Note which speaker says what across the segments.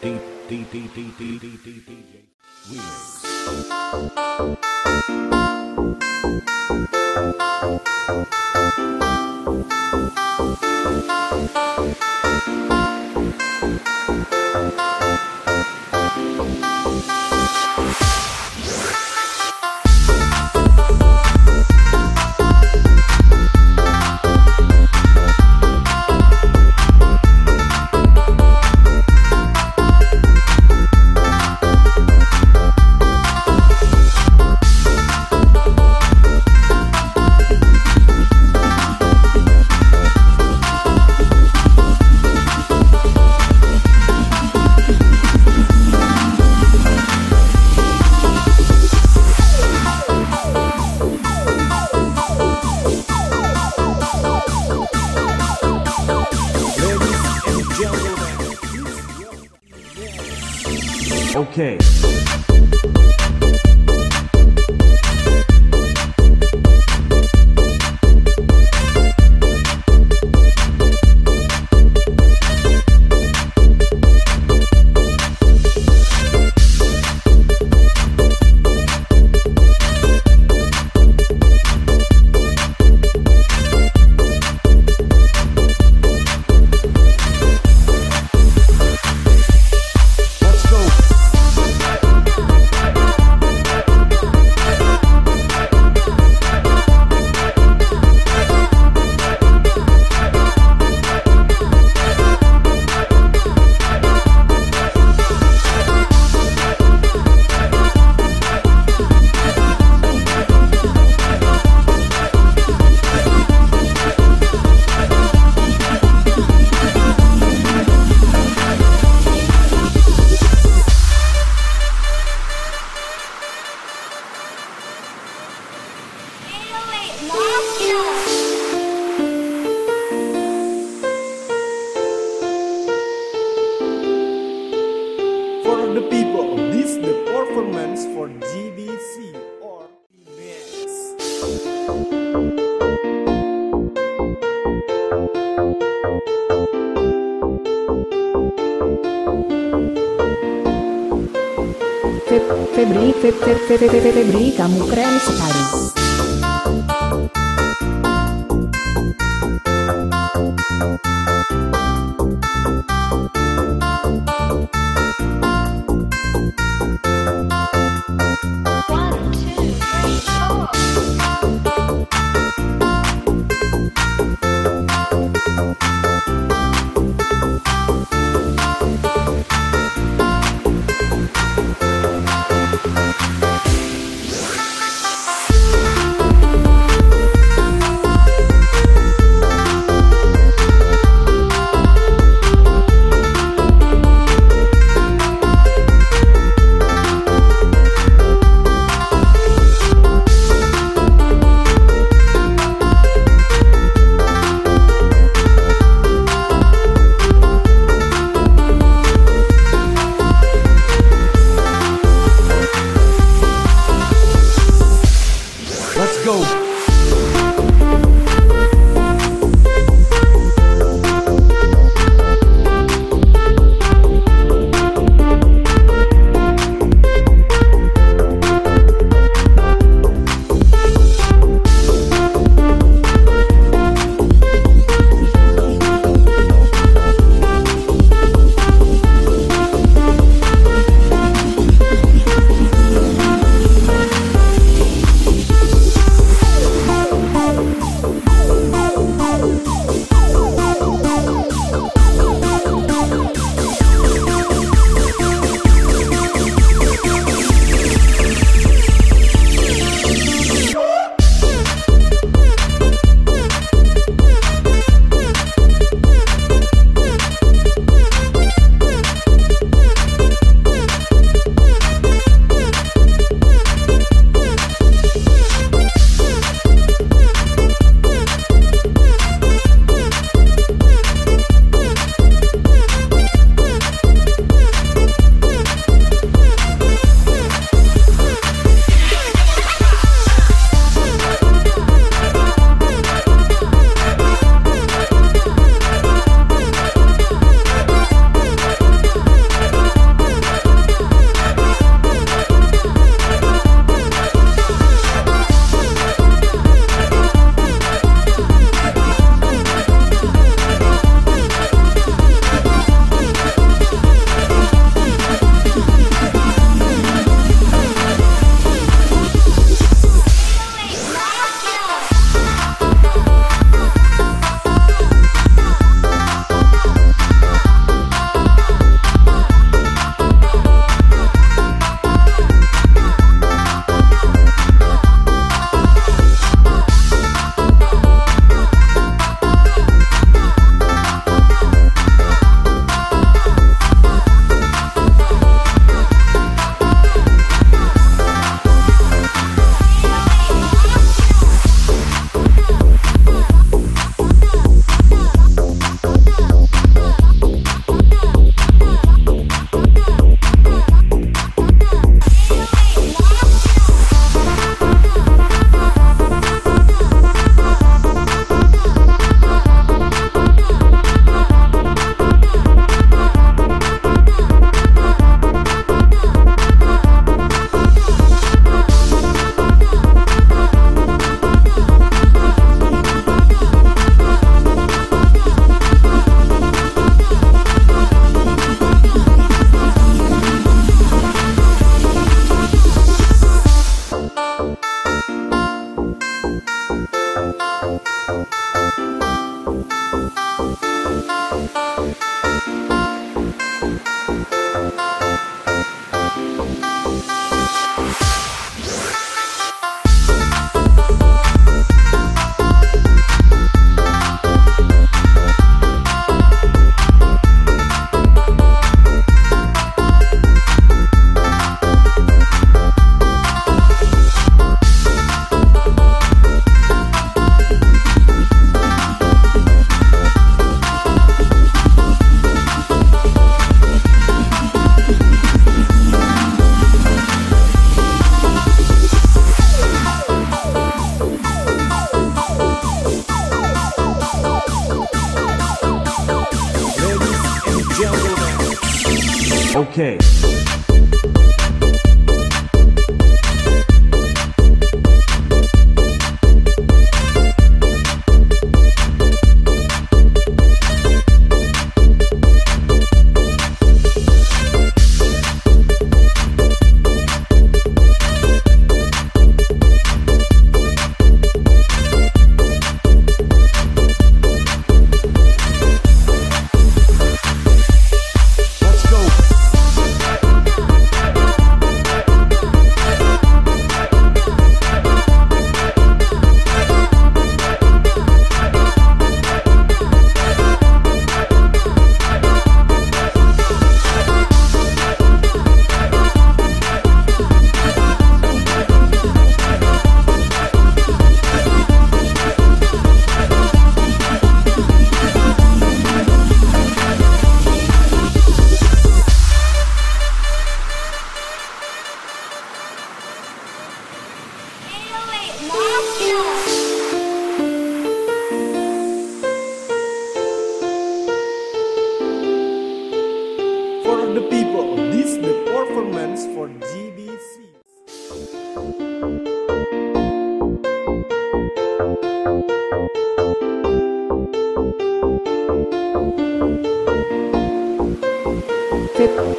Speaker 1: Remix.
Speaker 2: Okay. Febri, Febri, Febri, Febri, Febri, kamu keren sekali.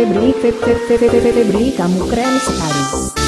Speaker 2: Fe- Febri, Fe-